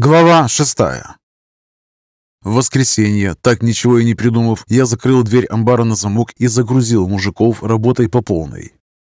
Глава шестая В воскресенье, так ничего и не придумав, я закрыл дверь амбара на замок и загрузил мужиков работой по полной.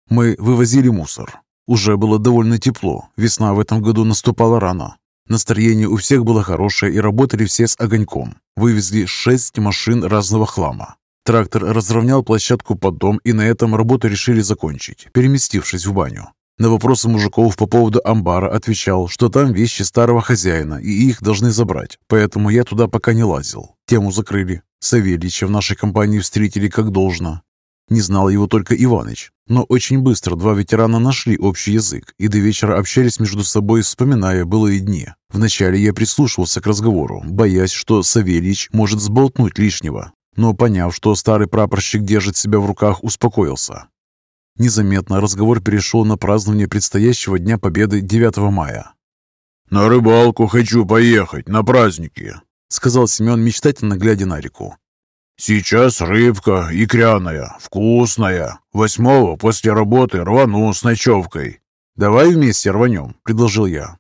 Мы вывозили мусор. Уже было довольно тепло, весна в этом году наступала рано. Настроение у всех было хорошее и работали все с огоньком. Вывезли шесть машин разного хлама. Трактор разровнял площадку под дом, и на этом работу решили закончить, переместившись в баню. На вопросы мужиков по поводу амбара отвечал, что там вещи старого хозяина, и их должны забрать, поэтому я туда пока не лазил. Тему закрыли. Савельича в нашей компании встретили как должно. Не знал его только Иваныч, но очень быстро два ветерана нашли общий язык и до вечера общались между собой, вспоминая былые дни. Вначале я прислушивался к разговору, боясь, что Савельич может сболтнуть лишнего, но поняв, что старый прапорщик держит себя в руках, успокоился. Незаметно разговор перешел на празднование предстоящего Дня Победы 9 мая. «На рыбалку хочу поехать, на праздники», — сказал Семен, мечтательно глядя на реку. «Сейчас рыбка икряная, вкусная. Восьмого после работы рвану с ночевкой». «Давай вместе рванем», — предложил я.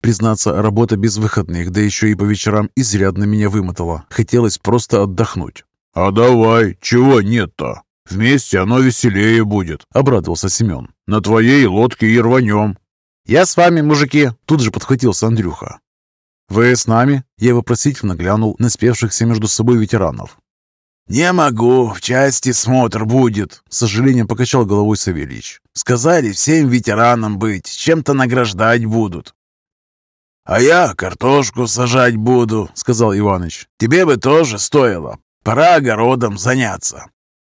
Признаться, работа без выходных, да еще и по вечерам, изрядно меня вымотала. Хотелось просто отдохнуть. «А давай, чего нет-то?» «Вместе оно веселее будет», — обрадовался Семен. «На твоей лодке и рванем». «Я с вами, мужики», — тут же подхватился Андрюха. «Вы с нами?» — я вопросительно глянул на спевшихся между собой ветеранов. «Не могу, в части смотр будет», — с сожалением покачал головой Савельич. «Сказали всем ветеранам быть, чем-то награждать будут». «А я картошку сажать буду», — сказал Иваныч. «Тебе бы тоже стоило. Пора огородом заняться».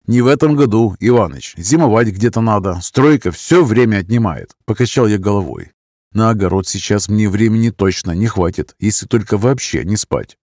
«Не в этом году, Иваныч. Зимовать где-то надо. Стройка все время отнимает», — покачал я головой. «На огород сейчас мне времени точно не хватит, если только вообще не спать».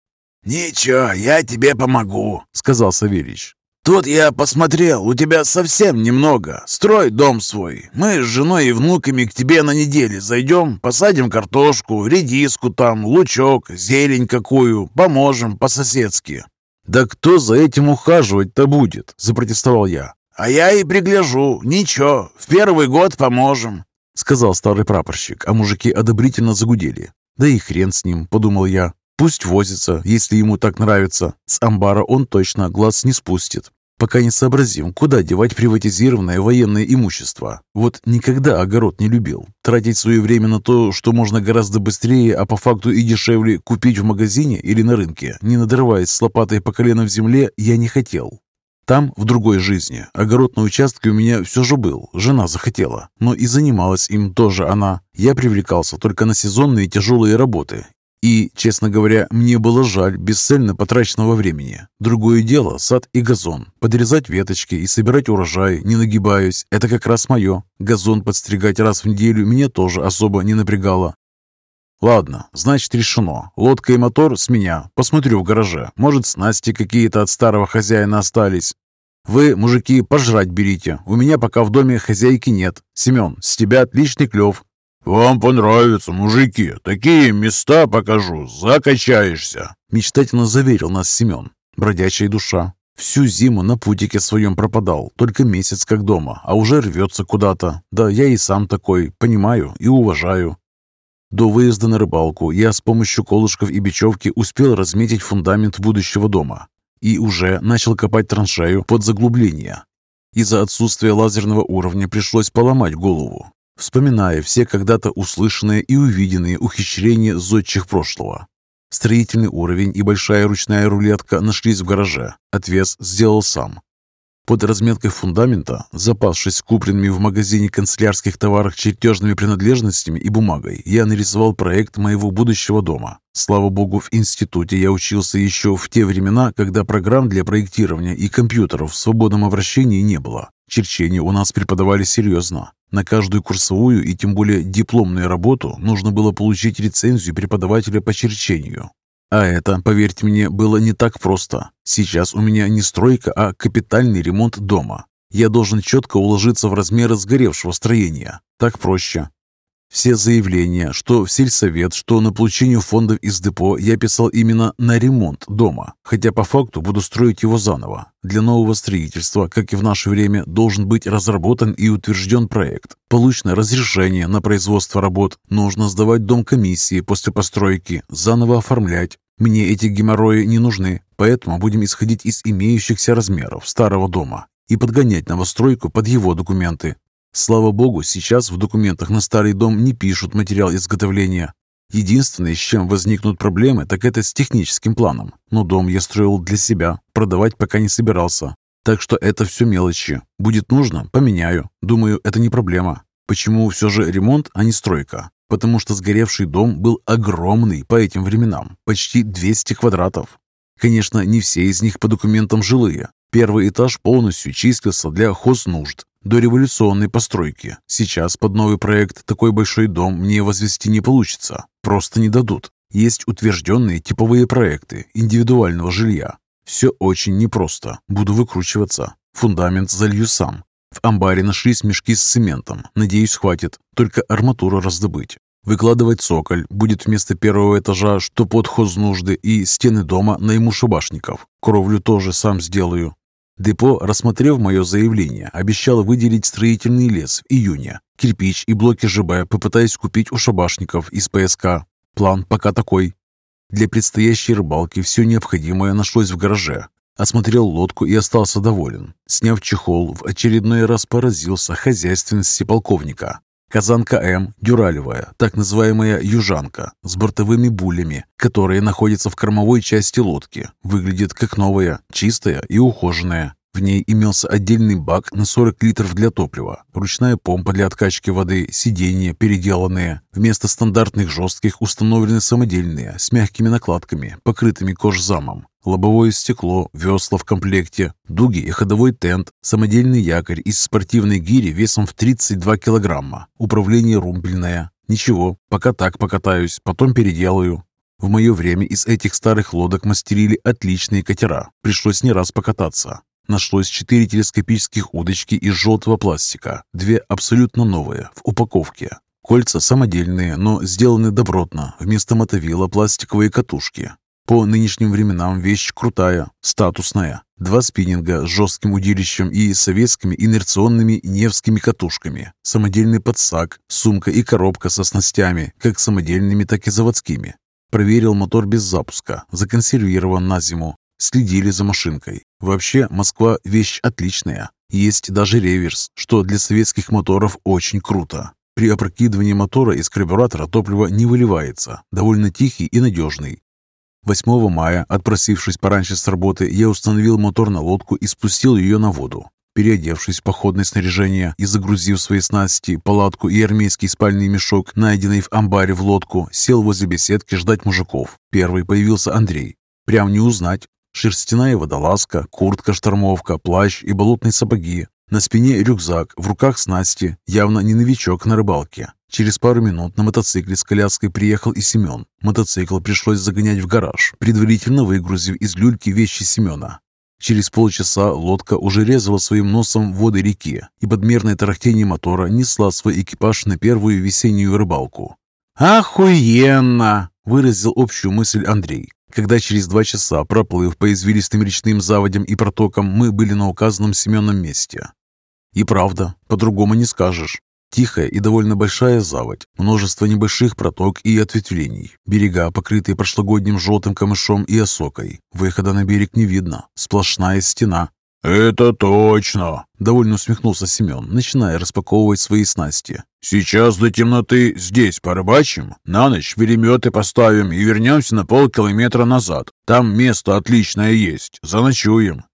«Ничего, я тебе помогу», — сказал Савельич. «Тут я посмотрел, у тебя совсем немного. Строй дом свой. Мы с женой и внуками к тебе на неделе зайдем, посадим картошку, редиску там, лучок, зелень какую, поможем по-соседски. «Да кто за этим ухаживать-то будет?» – запротестовал я. «А я и пригляжу. Ничего, в первый год поможем», – сказал старый прапорщик, а мужики одобрительно загудели. «Да и хрен с ним», – подумал я. «Пусть возится, если ему так нравится. С амбара он точно глаз не спустит пока не сообразим, куда девать приватизированное военное имущество. Вот никогда огород не любил. Тратить свое время на то, что можно гораздо быстрее, а по факту и дешевле купить в магазине или на рынке, не надрываясь с лопатой по колено в земле, я не хотел. Там, в другой жизни, огород на участке у меня все же был, жена захотела, но и занималась им тоже она. Я привлекался только на сезонные тяжелые работы и, честно говоря, мне было жаль бесцельно потраченного времени. Другое дело – сад и газон. Подрезать веточки и собирать урожай, не нагибаюсь – это как раз мое. Газон подстригать раз в неделю меня тоже особо не напрягало. Ладно, значит решено. Лодка и мотор с меня. Посмотрю в гараже. Может, снасти какие-то от старого хозяина остались. Вы, мужики, пожрать берите. У меня пока в доме хозяйки нет. Семен, с тебя отличный клев. «Вам понравится, мужики. Такие места покажу. Закачаешься!» Мечтательно заверил нас Семен. Бродячая душа. Всю зиму на путике своем пропадал, только месяц как дома, а уже рвется куда-то. Да, я и сам такой, понимаю и уважаю. До выезда на рыбалку я с помощью колышков и бечевки успел разметить фундамент будущего дома и уже начал копать траншею под заглубление. Из-за отсутствия лазерного уровня пришлось поломать голову вспоминая все когда-то услышанные и увиденные ухищрения зодчих прошлого. Строительный уровень и большая ручная рулетка нашлись в гараже. Отвес сделал сам. Под разметкой фундамента, запасшись купленными в магазине канцелярских товаров чертежными принадлежностями и бумагой, я нарисовал проект моего будущего дома. Слава богу, в институте я учился еще в те времена, когда программ для проектирования и компьютеров в свободном обращении не было. Черчение у нас преподавали серьезно. На каждую курсовую и тем более дипломную работу нужно было получить рецензию преподавателя по черчению. А это, поверьте мне, было не так просто. Сейчас у меня не стройка, а капитальный ремонт дома. Я должен четко уложиться в размеры сгоревшего строения. Так проще. Все заявления, что в сельсовет, что на получение фондов из депо, я писал именно на ремонт дома, хотя по факту буду строить его заново. Для нового строительства, как и в наше время, должен быть разработан и утвержден проект. Получено разрешение на производство работ, нужно сдавать дом комиссии после постройки, заново оформлять. Мне эти геморрои не нужны, поэтому будем исходить из имеющихся размеров старого дома и подгонять новостройку под его документы. Слава богу, сейчас в документах на старый дом не пишут материал изготовления. Единственное, с чем возникнут проблемы, так это с техническим планом. Но дом я строил для себя, продавать пока не собирался. Так что это все мелочи. Будет нужно – поменяю. Думаю, это не проблема. Почему все же ремонт, а не стройка? Потому что сгоревший дом был огромный по этим временам, почти 200 квадратов. Конечно, не все из них по документам жилые. Первый этаж полностью числился для хознужд, до революционной постройки. Сейчас под новый проект такой большой дом мне возвести не получится. Просто не дадут. Есть утвержденные типовые проекты индивидуального жилья. Все очень непросто. Буду выкручиваться. Фундамент залью сам. В амбаре нашлись мешки с цементом. Надеюсь, хватит. Только арматуру раздобыть. Выкладывать цоколь будет вместо первого этажа, что под хознужды, и стены дома найму шабашников. Кровлю тоже сам сделаю. Депо, рассмотрев мое заявление, обещало выделить строительный лес в июне. Кирпич и блоки ЖБ попытаясь купить у шабашников из ПСК. План пока такой. Для предстоящей рыбалки все необходимое нашлось в гараже. Осмотрел лодку и остался доволен. Сняв чехол, в очередной раз поразился хозяйственности полковника. Казанка М, дюралевая, так называемая южанка, с бортовыми булями, которые находятся в кормовой части лодки. Выглядит как новая, чистая и ухоженная. В ней имелся отдельный бак на 40 литров для топлива, ручная помпа для откачки воды, сиденья переделанные. Вместо стандартных жестких установлены самодельные, с мягкими накладками, покрытыми кожзамом. Лобовое стекло, весла в комплекте, дуги и ходовой тент, самодельный якорь из спортивной гири весом в 32 килограмма, управление румпельное. Ничего, пока так покатаюсь, потом переделаю. В мое время из этих старых лодок мастерили отличные катера. Пришлось не раз покататься. Нашлось четыре телескопических удочки из желтого пластика, две абсолютно новые, в упаковке. Кольца самодельные, но сделаны добротно. Вместо мотовила пластиковые катушки. По нынешним временам вещь крутая, статусная. Два спиннинга с жестким удилищем и советскими инерционными невскими катушками. Самодельный подсак, сумка и коробка со снастями, как самодельными, так и заводскими. Проверил мотор без запуска, законсервирован на зиму. Следили за машинкой. Вообще, Москва – вещь отличная. Есть даже реверс, что для советских моторов очень круто. При опрокидывании мотора из карбюратора топливо не выливается. Довольно тихий и надежный. 8 мая, отпросившись пораньше с работы, я установил мотор на лодку и спустил ее на воду. Переодевшись в походное снаряжение и загрузив свои снасти, палатку и армейский спальный мешок, найденный в амбаре в лодку, сел возле беседки ждать мужиков. Первый появился Андрей. Прям не узнать. Шерстяная водолазка, куртка-штормовка, плащ и болотные сапоги. На спине рюкзак, в руках снасти, явно не новичок на рыбалке. Через пару минут на мотоцикле с коляской приехал и Семен. Мотоцикл пришлось загонять в гараж, предварительно выгрузив из люльки вещи Семена. Через полчаса лодка уже резала своим носом воды реки, и подмерное тарахтение мотора несла свой экипаж на первую весеннюю рыбалку. «Охуенно!» – выразил общую мысль Андрей. Когда через два часа, проплыв по извилистым речным заводям и протокам, мы были на указанном Семеном месте. И правда, по-другому не скажешь. Тихая и довольно большая заводь, множество небольших проток и ответвлений, берега, покрытые прошлогодним желтым камышом и осокой. Выхода на берег не видно, сплошная стена. «Это точно!» – довольно усмехнулся Семен, начиная распаковывать свои снасти. «Сейчас до темноты здесь порыбачим, на ночь переметы поставим и вернемся на полкилометра назад. Там место отличное есть, заночуем.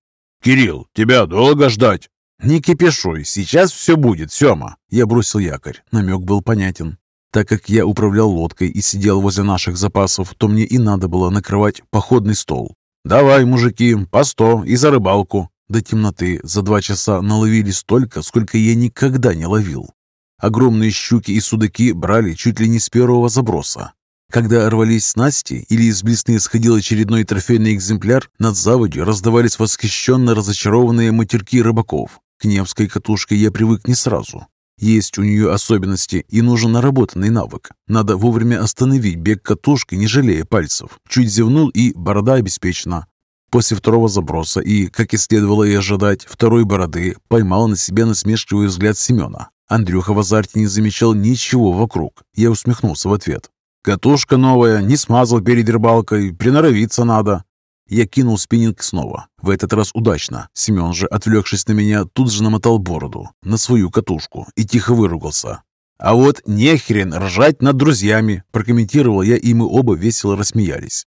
Кирилл, тебя долго ждать?» «Не кипишуй, сейчас все будет, Сема!» Я бросил якорь, намек был понятен. Так как я управлял лодкой и сидел возле наших запасов, то мне и надо было накрывать походный стол. «Давай, мужики, по сто и за рыбалку!» До темноты за два часа наловили столько, сколько я никогда не ловил. Огромные щуки и судаки брали чуть ли не с первого заброса. Когда рвались снасти или из блесны сходил очередной трофейный экземпляр, над заводью раздавались восхищенно разочарованные матерки рыбаков. К Невской катушке я привык не сразу. Есть у нее особенности и нужен наработанный навык. Надо вовремя остановить бег катушки, не жалея пальцев. Чуть зевнул и борода обеспечена. После второго заброса и, как и следовало и ожидать, второй бороды поймал на себе насмешливый взгляд Семена. Андрюха в азарте не замечал ничего вокруг. Я усмехнулся в ответ. «Катушка новая, не смазал перед рыбалкой, приноровиться надо». Я кинул спиннинг снова. В этот раз удачно. Семен же, отвлекшись на меня, тут же намотал бороду на свою катушку и тихо выругался. «А вот нехрен ржать над друзьями!» Прокомментировал я, и мы оба весело рассмеялись.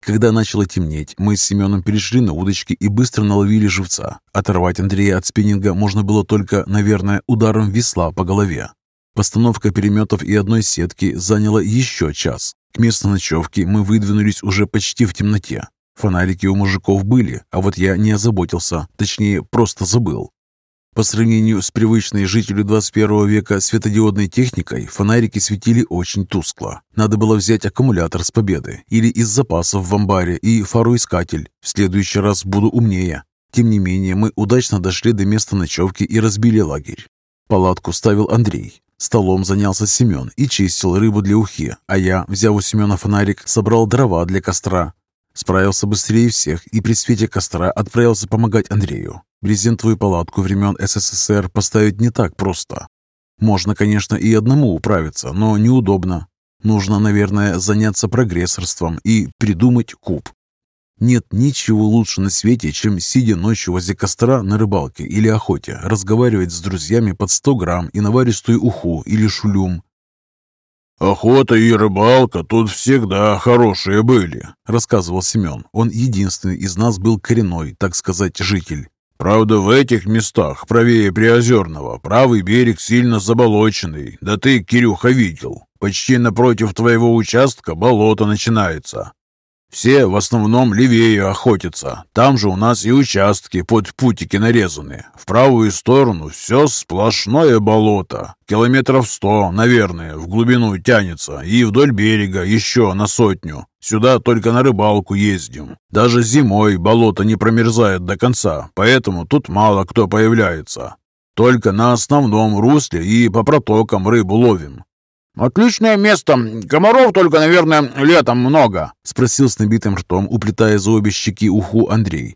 Когда начало темнеть, мы с Семеном перешли на удочки и быстро наловили живца. Оторвать Андрея от спиннинга можно было только, наверное, ударом весла по голове. Постановка переметов и одной сетки заняла еще час. К месту ночевки мы выдвинулись уже почти в темноте. Фонарики у мужиков были, а вот я не озаботился, точнее, просто забыл. По сравнению с привычной жителю 21 века светодиодной техникой, фонарики светили очень тускло. Надо было взять аккумулятор с победы или из запасов в амбаре и фароискатель. В следующий раз буду умнее. Тем не менее, мы удачно дошли до места ночевки и разбили лагерь. Палатку ставил Андрей. Столом занялся Семен и чистил рыбу для ухи, а я, взяв у Семена фонарик, собрал дрова для костра. Справился быстрее всех и при свете костра отправился помогать Андрею. Брезентовую палатку времен СССР поставить не так просто. Можно, конечно, и одному управиться, но неудобно. Нужно, наверное, заняться прогрессорством и придумать куб. Нет ничего лучше на свете, чем сидя ночью возле костра на рыбалке или охоте, разговаривать с друзьями под 100 грамм и наваристую уху или шулюм. «Охота и рыбалка тут всегда хорошие были», — рассказывал Семен. Он единственный из нас был коренной, так сказать, житель. Правда, в этих местах, правее Приозерного, правый берег сильно заболоченный. Да ты, Кирюха, видел. Почти напротив твоего участка болото начинается. Все в основном левее охотятся. Там же у нас и участки под путики нарезаны. В правую сторону все сплошное болото. Километров сто, наверное, в глубину тянется. И вдоль берега еще на сотню. Сюда только на рыбалку ездим. Даже зимой болото не промерзает до конца, поэтому тут мало кто появляется. Только на основном русле и по протокам рыбу ловим. «Отличное место. Комаров только, наверное, летом много», — спросил с набитым ртом, уплетая за обе щеки уху Андрей.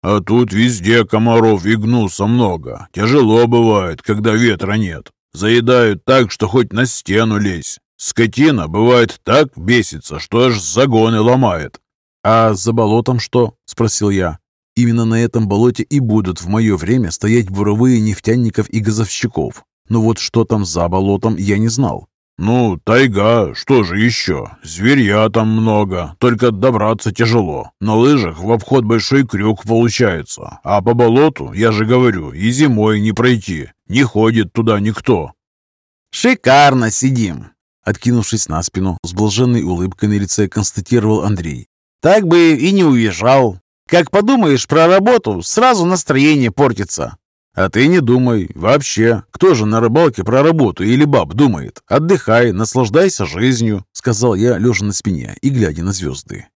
«А тут везде комаров и гнуса много. Тяжело бывает, когда ветра нет. Заедают так, что хоть на стену лезь. Скотина, бывает, так бесится, что аж загоны ломает». «А за болотом что?» — спросил я. «Именно на этом болоте и будут в мое время стоять буровые нефтяников и газовщиков. Но вот что там за болотом, я не знал. «Ну, тайга, что же еще? Зверья там много, только добраться тяжело. На лыжах в обход большой крюк получается, а по болоту, я же говорю, и зимой не пройти. Не ходит туда никто». «Шикарно сидим!» Откинувшись на спину, с блаженной улыбкой на лице констатировал Андрей. «Так бы и не уезжал. Как подумаешь про работу, сразу настроение портится. А ты не думай. Вообще, кто же на рыбалке про работу или баб думает? Отдыхай, наслаждайся жизнью, сказал я, лежа на спине и глядя на звезды.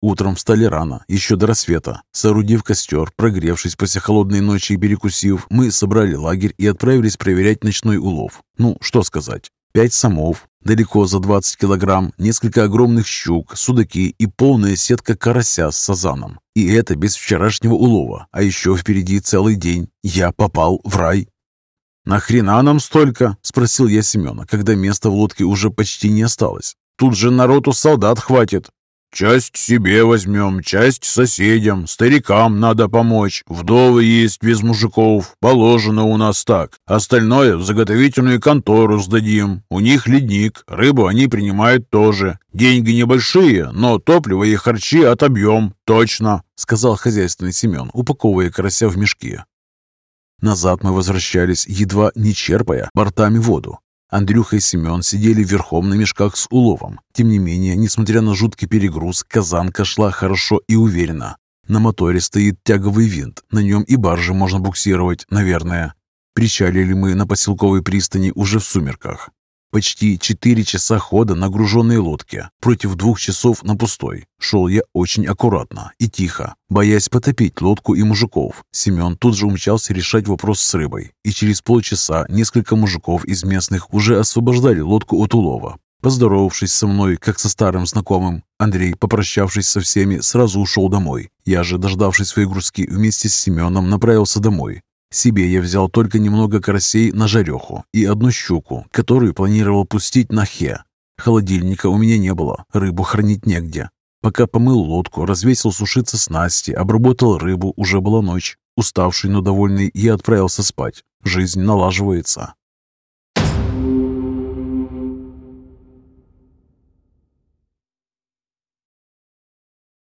Утром встали рано, еще до рассвета. Соорудив костер, прогревшись после холодной ночи и перекусив, мы собрали лагерь и отправились проверять ночной улов. Ну, что сказать. Пять самов, далеко за 20 килограмм, несколько огромных щук, судаки и полная сетка карася с сазаном. И это без вчерашнего улова, а еще впереди целый день. Я попал в рай. «Нахрена нам столько?» – спросил я Семена, когда места в лодке уже почти не осталось. «Тут же народу солдат хватит». Часть себе возьмем, часть соседям, старикам надо помочь. Вдовы есть без мужиков, положено у нас так. Остальное в заготовительную контору сдадим. У них ледник, рыбу они принимают тоже. Деньги небольшие, но топливо и харчи отобьем, точно», — сказал хозяйственный Семен, упаковывая карася в мешки. Назад мы возвращались, едва не черпая бортами воду. Андрюха и Семен сидели верхом на мешках с уловом. Тем не менее, несмотря на жуткий перегруз, казанка шла хорошо и уверенно. На моторе стоит тяговый винт, на нем и баржи можно буксировать, наверное. Причалили мы на поселковой пристани уже в сумерках. Почти четыре часа хода на груженной лодке против двух часов на пустой. Шел я очень аккуратно и тихо, боясь потопить лодку и мужиков. Семен тут же умчался решать вопрос с рыбой, и через полчаса несколько мужиков из местных уже освобождали лодку от улова. Поздоровавшись со мной, как со старым знакомым, Андрей, попрощавшись со всеми, сразу ушел домой. Я же, дождавшись своей грузки, вместе с Семеном направился домой. Себе я взял только немного карасей на жареху и одну щуку, которую планировал пустить на хе. Холодильника у меня не было, рыбу хранить негде. Пока помыл лодку, развесил сушиться снасти, обработал рыбу, уже была ночь. Уставший, но довольный, я отправился спать. Жизнь налаживается.